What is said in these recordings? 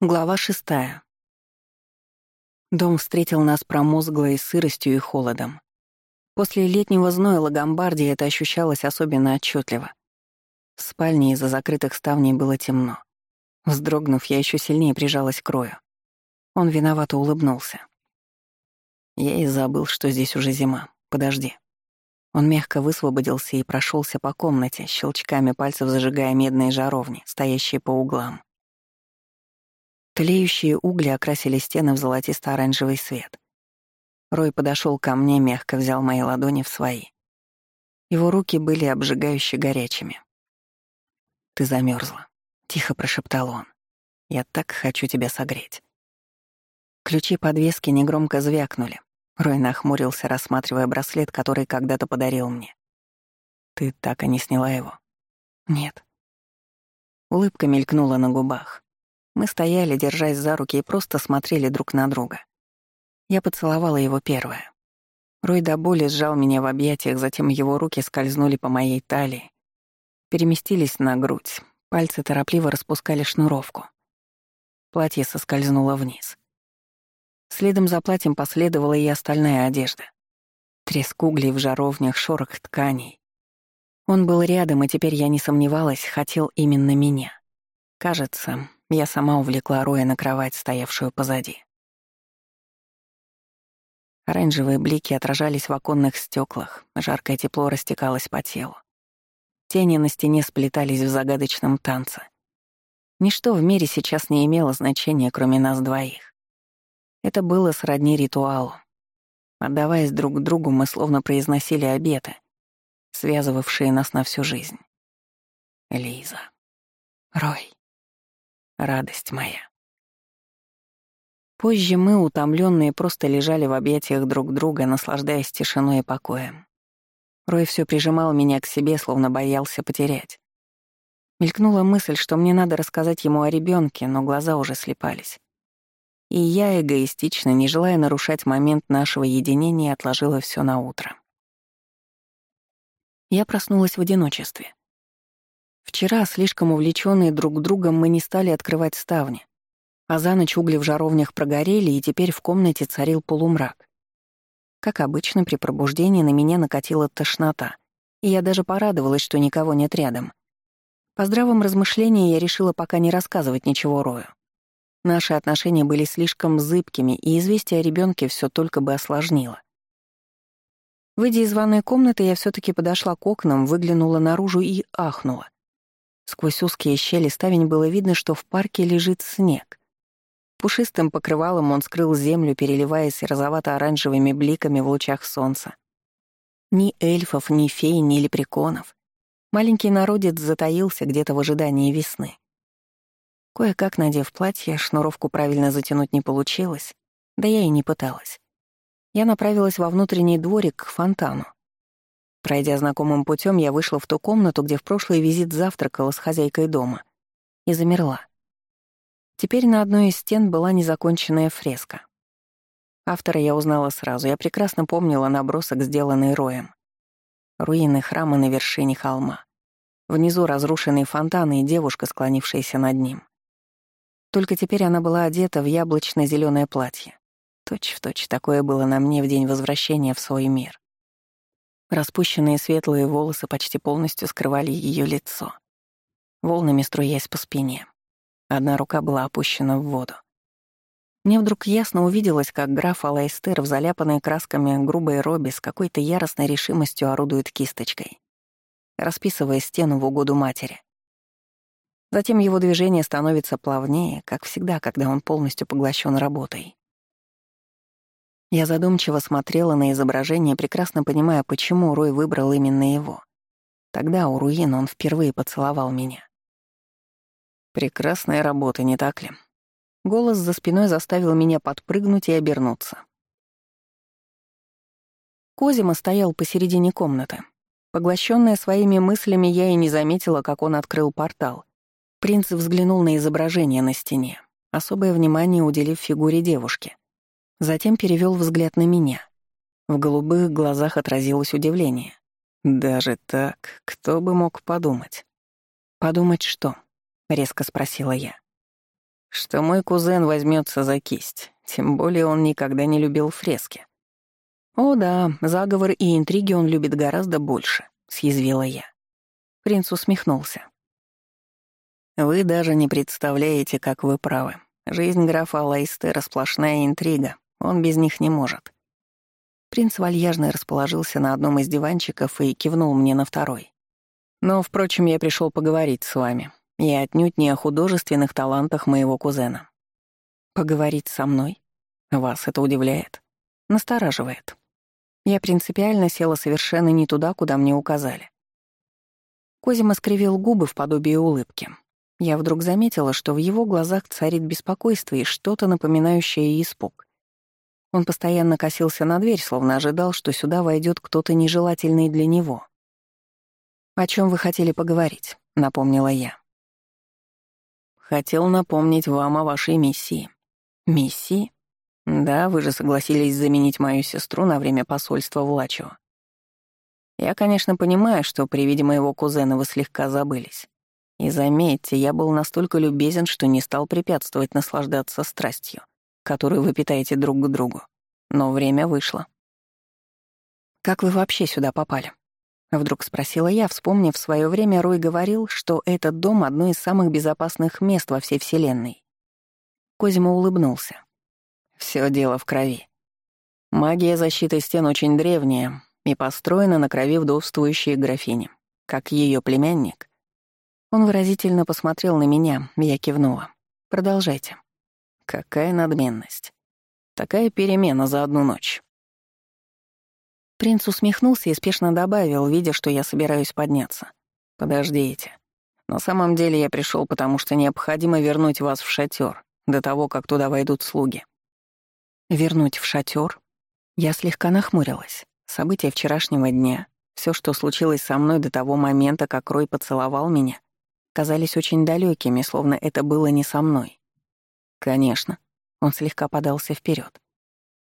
Глава шестая. Дом встретил нас промозглой сыростью и холодом. После летнего зноя Лагомбардии это ощущалось особенно отчетливо. В спальне из-за закрытых ставней было темно. Вздрогнув, я еще сильнее прижалась к Рою. Он виновато улыбнулся. Я и забыл, что здесь уже зима. Подожди. Он мягко высвободился и прошелся по комнате, щелчками пальцев зажигая медные жаровни, стоящие по углам. Тлеющие угли окрасили стены в золотисто-оранжевый свет. Рой подошел ко мне, мягко взял мои ладони в свои. Его руки были обжигающе горячими. «Ты замерзла, тихо прошептал он. «Я так хочу тебя согреть». Ключи подвески негромко звякнули. Рой нахмурился, рассматривая браслет, который когда-то подарил мне. «Ты так и не сняла его?» «Нет». Улыбка мелькнула на губах. Мы стояли, держась за руки, и просто смотрели друг на друга. Я поцеловала его первая. Рой до боли сжал меня в объятиях, затем его руки скользнули по моей талии, переместились на грудь, пальцы торопливо распускали шнуровку. Платье соскользнуло вниз. Следом за платьем последовала и остальная одежда. Треск углей в жаровнях, шорох тканей. Он был рядом, и теперь я не сомневалась, хотел именно меня. Кажется, я сама увлекла Роя на кровать, стоявшую позади. Оранжевые блики отражались в оконных стеклах, жаркое тепло растекалось по телу. Тени на стене сплетались в загадочном танце. Ничто в мире сейчас не имело значения, кроме нас двоих. Это было сродни ритуалу. Отдаваясь друг другу, мы словно произносили обеты, связывавшие нас на всю жизнь. Лиза. Рой радость моя. Позже мы, утомленные, просто лежали в объятиях друг друга, наслаждаясь тишиной и покоем. Рой все прижимал меня к себе, словно боялся потерять. Мелькнула мысль, что мне надо рассказать ему о ребенке, но глаза уже слепались. И я, эгоистично, не желая нарушать момент нашего единения, отложила все на утро. Я проснулась в одиночестве. Вчера, слишком увлеченные друг другом, мы не стали открывать ставни, а за ночь угли в жаровнях прогорели, и теперь в комнате царил полумрак. Как обычно, при пробуждении на меня накатила тошнота, и я даже порадовалась, что никого нет рядом. По здравом размышлении я решила пока не рассказывать ничего Рою. Наши отношения были слишком зыбкими, и известие о ребенке все только бы осложнило. Выйдя из ванной комнаты, я все таки подошла к окнам, выглянула наружу и ахнула. Сквозь узкие щели ставень было видно, что в парке лежит снег. Пушистым покрывалом он скрыл землю, переливаясь розовато-оранжевыми бликами в лучах солнца. Ни эльфов, ни фей, ни лепреконов. Маленький народец затаился где-то в ожидании весны. Кое-как, надев платье, шнуровку правильно затянуть не получилось, да я и не пыталась. Я направилась во внутренний дворик к фонтану. Пройдя знакомым путем, я вышла в ту комнату, где в прошлый визит завтракала с хозяйкой дома, и замерла. Теперь на одной из стен была незаконченная фреска. Автора я узнала сразу, я прекрасно помнила набросок, сделанный Роем. Руины храма на вершине холма. Внизу разрушенный фонтан и девушка, склонившаяся над ним. Только теперь она была одета в яблочно зеленое платье. Точь в точь такое было на мне в день возвращения в свой мир. Распущенные светлые волосы почти полностью скрывали ее лицо, волнами струясь по спине. Одна рука была опущена в воду. Мне вдруг ясно увиделось, как граф Алайстер в заляпанной красками грубой робе с какой-то яростной решимостью орудует кисточкой, расписывая стену в угоду матери. Затем его движение становится плавнее, как всегда, когда он полностью поглощен работой. Я задумчиво смотрела на изображение, прекрасно понимая, почему Рой выбрал именно его. Тогда у руин он впервые поцеловал меня. Прекрасная работа, не так ли? Голос за спиной заставил меня подпрыгнуть и обернуться. Козима стоял посередине комнаты. Поглощенная своими мыслями, я и не заметила, как он открыл портал. Принц взглянул на изображение на стене, особое внимание уделив фигуре девушки — Затем перевел взгляд на меня. В голубых глазах отразилось удивление. «Даже так, кто бы мог подумать?» «Подумать что?» — резко спросила я. что мой кузен возьмется за кисть, тем более он никогда не любил фрески. «О да, заговор и интриги он любит гораздо больше», — съязвила я. Принц усмехнулся. «Вы даже не представляете, как вы правы. Жизнь графа Лайстера — сплошная интрига, он без них не может». Принц вальяжно расположился на одном из диванчиков и кивнул мне на второй. «Но, впрочем, я пришел поговорить с вами, и отнюдь не о художественных талантах моего кузена. Поговорить со мной? Вас это удивляет? Настораживает. Я принципиально села совершенно не туда, куда мне указали. Козима скривил губы в подобии улыбки. Я вдруг заметила, что в его глазах царит беспокойство и что-то напоминающее испуг. Он постоянно косился на дверь, словно ожидал, что сюда войдет кто-то нежелательный для него. «О чем вы хотели поговорить?» — напомнила я. Хотел напомнить вам о вашей миссии. Миссии? Да, вы же согласились заменить мою сестру на время посольства в Лачио. Я, конечно, понимаю, что при виде моего кузена вы слегка забылись. И заметьте, я был настолько любезен, что не стал препятствовать наслаждаться страстью, которую вы питаете друг к другу. Но время вышло. Как вы вообще сюда попали? Вдруг спросила я, вспомнив в свое время Рой говорил, что этот дом — одно из самых безопасных мест во всей Вселенной. Козьма улыбнулся. Все дело в крови. Магия защиты стен очень древняя и построена на крови вдовствующей графини. Как ее племянник. Он выразительно посмотрел на меня, я кивнула. «Продолжайте». Какая надменность. Такая перемена за одну ночь. Принц усмехнулся и спешно добавил, видя, что я собираюсь подняться. «Подождите. На самом деле я пришел, потому что необходимо вернуть вас в шатер до того, как туда войдут слуги». «Вернуть в шатер? Я слегка нахмурилась. События вчерашнего дня, все, что случилось со мной до того момента, как Рой поцеловал меня, казались очень далекими, словно это было не со мной. «Конечно». Он слегка подался вперед.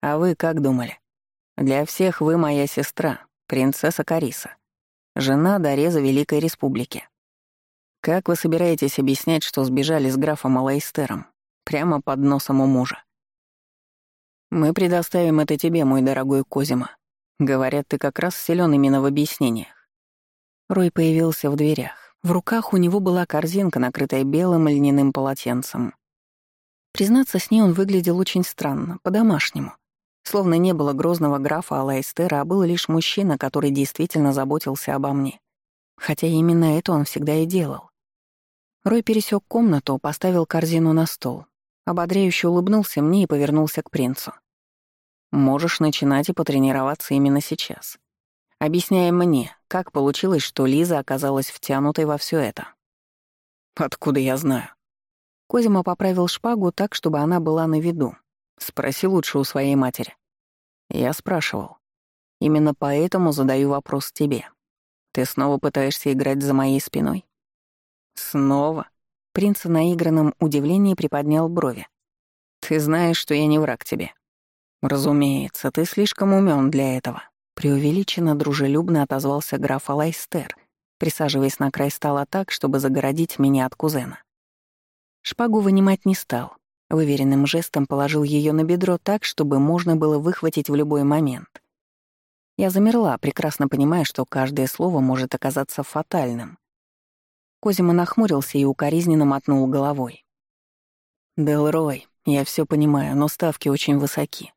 «А вы как думали?» Для всех вы моя сестра, принцесса Кариса, жена Дореза Великой Республики. Как вы собираетесь объяснять, что сбежали с графом Алайстером, прямо под носом у мужа? Мы предоставим это тебе, мой дорогой Козима. Говорят, ты как раз силен именно в объяснениях. Рой появился в дверях. В руках у него была корзинка, накрытая белым льняным полотенцем. Признаться, с ней он выглядел очень странно, по-домашнему. Словно не было грозного графа Алайстера, а был лишь мужчина, который действительно заботился обо мне. Хотя именно это он всегда и делал. Рой пересек комнату, поставил корзину на стол. Ободряюще улыбнулся мне и повернулся к принцу. «Можешь начинать и потренироваться именно сейчас. Объясняй мне, как получилось, что Лиза оказалась втянутой во все это?» «Откуда я знаю?» Козима поправил шпагу так, чтобы она была на виду, Спроси лучше у своей матери. Я спрашивал. Именно поэтому задаю вопрос тебе. Ты снова пытаешься играть за моей спиной? Снова? Принц в наигранном удивлении приподнял брови. Ты знаешь, что я не враг тебе. Разумеется, ты слишком умен для этого. Преувеличенно дружелюбно отозвался граф Алайстер, присаживаясь на край стола так, чтобы загородить меня от кузена. Шпагу вынимать не стал, Выверенным жестом положил ее на бедро так, чтобы можно было выхватить в любой момент. Я замерла, прекрасно понимая, что каждое слово может оказаться фатальным. Козима нахмурился и укоризненно мотнул головой. «Делрой, я все понимаю, но ставки очень высоки.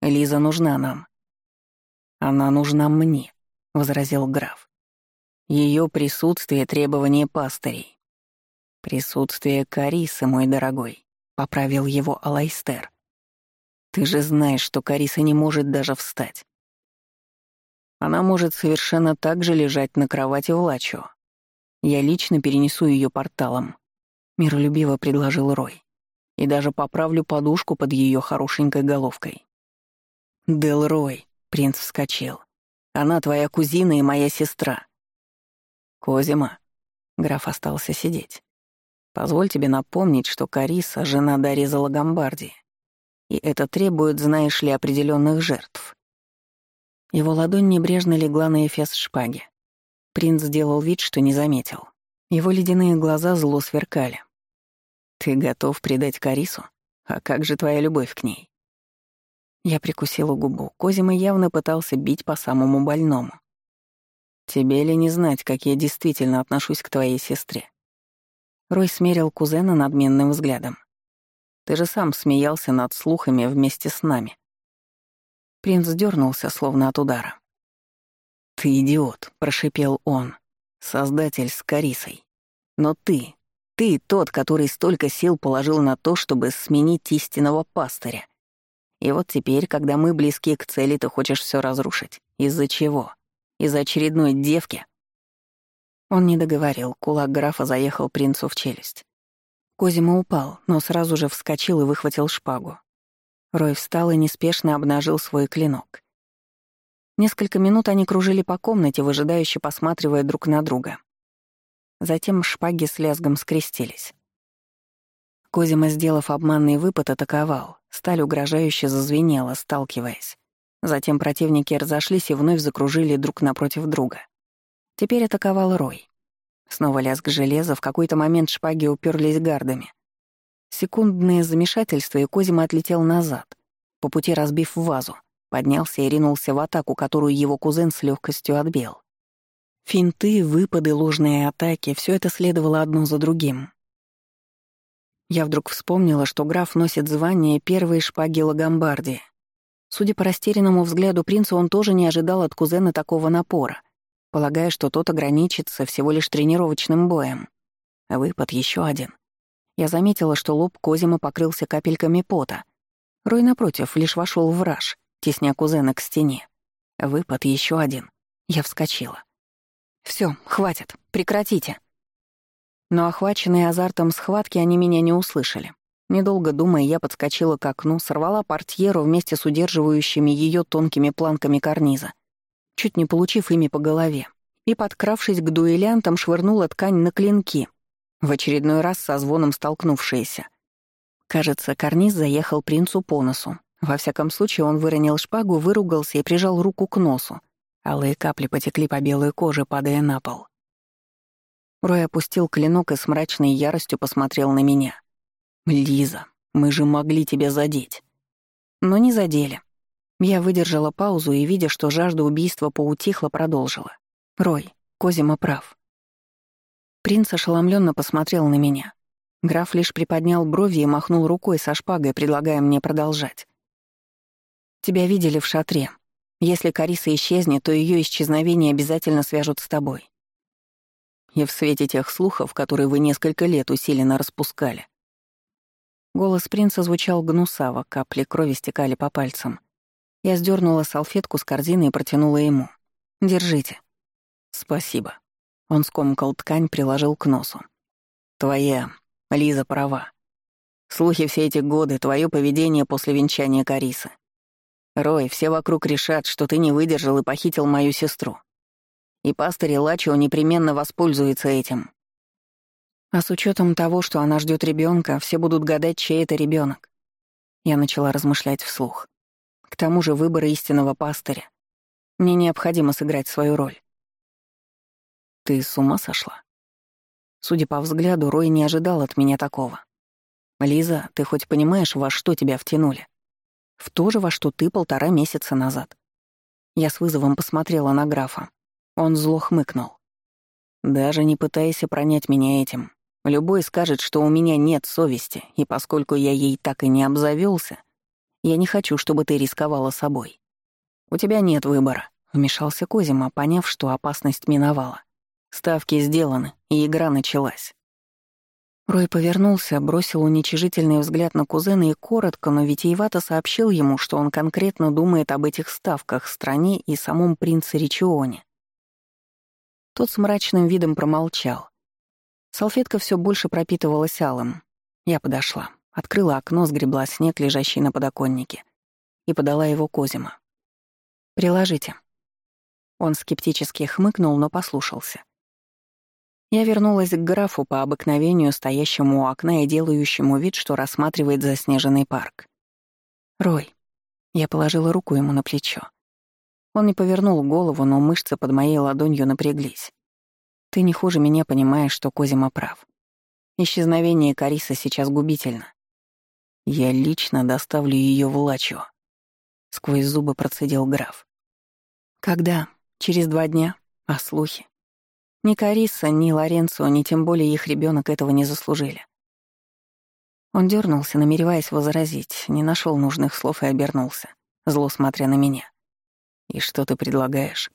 Лиза нужна нам». «Она нужна мне», — возразил граф. Ее присутствие — требование пастырей. Присутствие Карисы, мой дорогой. — поправил его Алайстер. «Ты же знаешь, что Кариса не может даже встать. Она может совершенно так же лежать на кровати в Лачо. Я лично перенесу ее порталом», — миролюбиво предложил Рой. «И даже поправлю подушку под ее хорошенькой головкой». «Дел Рой», — принц вскочил. «Она твоя кузина и моя сестра». «Козима», — граф остался сидеть. Позволь тебе напомнить, что Кариса — жена Дариза Лагомбарди, и это требует, знаешь ли, определенных жертв. Его ладонь небрежно легла на эфес шпаги. Принц сделал вид, что не заметил. Его ледяные глаза зло сверкали. Ты готов предать Карису? А как же твоя любовь к ней? Я прикусила губу. Козима явно пытался бить по самому больному. Тебе ли не знать, как я действительно отношусь к твоей сестре? Рой смерил кузена надменным взглядом. Ты же сам смеялся над слухами вместе с нами. Принц дернулся, словно от удара. «Ты идиот», — прошипел он, — «создатель с Карисой. Но ты, ты тот, который столько сил положил на то, чтобы сменить истинного пастыря. И вот теперь, когда мы близки к цели, ты хочешь все разрушить. Из-за чего? Из-за очередной девки?» Он не договорил, кулак графа заехал принцу в челюсть. Козима упал, но сразу же вскочил и выхватил шпагу. Рой встал и неспешно обнажил свой клинок. Несколько минут они кружили по комнате, выжидающе посматривая друг на друга. Затем шпаги с лязгом скрестились. Козима, сделав обманный выпад, атаковал. Сталь угрожающе зазвенела, сталкиваясь. Затем противники разошлись и вновь закружили друг напротив друга. Теперь атаковал Рой. Снова лязг железа, в какой-то момент шпаги уперлись гардами. Секундное замешательство, и Козима отлетел назад, по пути разбив вазу, поднялся и ринулся в атаку, которую его кузен с легкостью отбил. Финты, выпады, ложные атаки — все это следовало одно за другим. Я вдруг вспомнила, что граф носит звание первой шпаги Лагомбардии. Судя по растерянному взгляду принца, он тоже не ожидал от кузена такого напора, полагая, что тот ограничится всего лишь тренировочным боем. Выпад еще один. Я заметила, что лоб Козима покрылся капельками пота. Рой, напротив, лишь вошел в раж, тесня кузена к стене. Выпад еще один. Я вскочила. Все, хватит, прекратите. Но охваченные азартом схватки они меня не услышали. Недолго думая, я подскочила к окну, сорвала портьеру вместе с удерживающими ее тонкими планками карниза, чуть не получив ими по голове, и, подкравшись к дуэлянтам, швырнула ткань на клинки, в очередной раз со звоном столкнувшиеся. Кажется, карниз заехал принцу по носу. Во всяком случае, он выронил шпагу, выругался и прижал руку к носу. Алые капли потекли по белой коже, падая на пол. Рой опустил клинок и с мрачной яростью посмотрел на меня. «Лиза, мы же могли тебя задеть». Но не задели. Я выдержала паузу и, видя, что жажда убийства поутихла, продолжила. «Рой, Козима прав. Принц ошеломленно посмотрел на меня. Граф лишь приподнял брови и махнул рукой со шпагой, предлагая мне продолжать. «Тебя видели в шатре. Если Кариса исчезнет, то ее исчезновение обязательно свяжут с тобой. И в свете тех слухов, которые вы несколько лет усиленно распускали». Голос принца звучал гнусаво, капли крови стекали по пальцам. Я сдернула салфетку с корзины и протянула ему. «Держите». «Спасибо». Он скомкал ткань, приложил к носу. «Твоя, Лиза, права. Слухи все эти годы, твое поведение после венчания Карисы. Рой, все вокруг решат, что ты не выдержал и похитил мою сестру. И пастырь Лачо непременно воспользуется этим. А с учетом того, что она ждет ребенка, все будут гадать, чей это ребенок. Я начала размышлять вслух. К тому же выбор истинного пастыря. Мне необходимо сыграть свою роль. Ты с ума сошла? Судя по взгляду, Рой не ожидал от меня такого. Лиза, ты хоть понимаешь, во что тебя втянули? В то же, во что ты полтора месяца назад. Я с вызовом посмотрела на графа. Он зло хмыкнул. Даже не пытайся пронять меня этим. Любой скажет, что у меня нет совести, и поскольку я ей так и не обзавелся, я не хочу, чтобы ты рисковала собой. У тебя нет выбора, вмешался Козима, поняв, что опасность миновала. Ставки сделаны, и игра началась. Рой повернулся, бросил уничижительный взгляд на кузена и коротко, но витиевато сообщил ему, что он конкретно думает об этих ставках, стране и самом принце Ричионе. Тот с мрачным видом промолчал. Салфетка все больше пропитывалась алым. Я подошла, открыла окно, сгребла снег, лежащий на подоконнике, и подала его Козима. «Приложите». Он скептически хмыкнул, но послушался. Я вернулась к графу по обыкновению, стоящему у окна и делающему вид, что рассматривает заснеженный парк. «Рой». Я положила руку ему на плечо. Он не повернул голову, но мышцы под моей ладонью напряглись. «Ты не хуже меня понимаешь, что Козима прав. Исчезновение Кариса сейчас губительно. Я лично доставлю ее в Лачо. Сквозь зубы процедил граф. Когда? Через два дня? А слухи? Ни Кариса, ни Лоренцо, ни тем более их ребенок этого не заслужили. Он дернулся, намереваясь возразить, не нашел нужных слов и обернулся, зло смотря на меня. «И что ты предлагаешь?»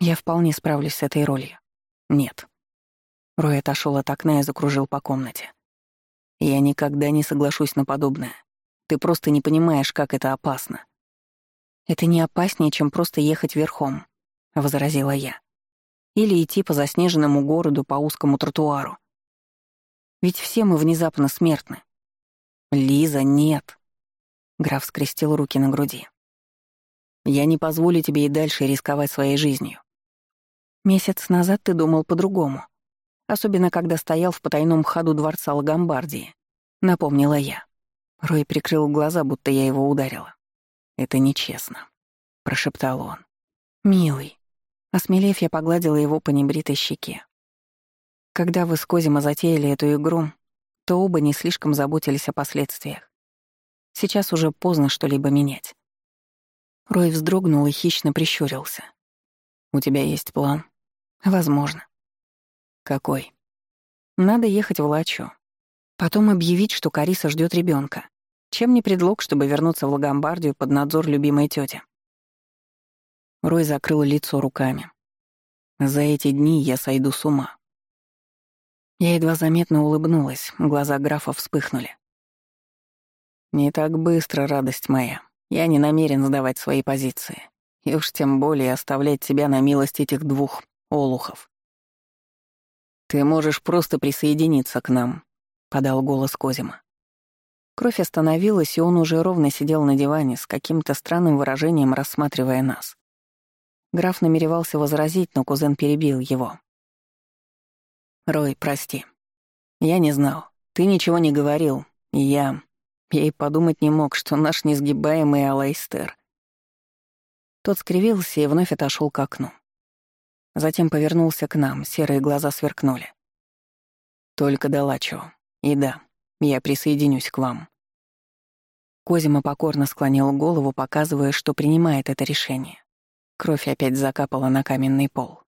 «Я вполне справлюсь с этой ролью». «Нет». Рой отошел от окна и закружил по комнате. «Я никогда не соглашусь на подобное. Ты просто не понимаешь, как это опасно». «Это не опаснее, чем просто ехать верхом», — возразила я. «Или идти по заснеженному городу по узкому тротуару. Ведь все мы внезапно смертны». «Лиза, нет», — граф скрестил руки на груди. «Я не позволю тебе и дальше рисковать своей жизнью». «Месяц назад ты думал по-другому», особенно когда стоял в потайном ходу дворца Лагомбардии», — напомнила я. Рой прикрыл глаза, будто я его ударила. «Это нечестно», — прошептал он. «Милый». Осмелев, я погладила его по небритой щеке. Когда вы с Козима затеяли эту игру, то оба не слишком заботились о последствиях. Сейчас уже поздно что-либо менять. Рой вздрогнул и хищно прищурился. «У тебя есть план?» «Возможно». «Какой?» «Надо ехать в Лачо. Потом объявить, что Кариса ждет ребенка. Чем не предлог, чтобы вернуться в Лагомбардию под надзор любимой тети? Рой закрыл лицо руками. За эти дни я сойду с ума. Я едва заметно улыбнулась, глаза графа вспыхнули. «Не так быстро, радость моя. Я не намерен сдавать свои позиции. И уж тем более оставлять тебя на милость этих двух олухов. Ты можешь просто присоединиться к нам», — подал голос Козима. Кровь остановилась, и он уже ровно сидел на диване с каким-то странным выражением, рассматривая нас. Граф намеревался возразить, но кузен перебил его. «Рой, прости. Я не знал. Ты ничего не говорил. И я... Я и подумать не мог, что наш несгибаемый Алайстер...» Тот скривился и вновь отошел к окну. Затем повернулся к нам, серые глаза сверкнули. «Только до Лачо. И да, я присоединюсь к вам». Козима покорно склонил голову, показывая, что принимает это решение. Кровь опять закапала на каменный пол.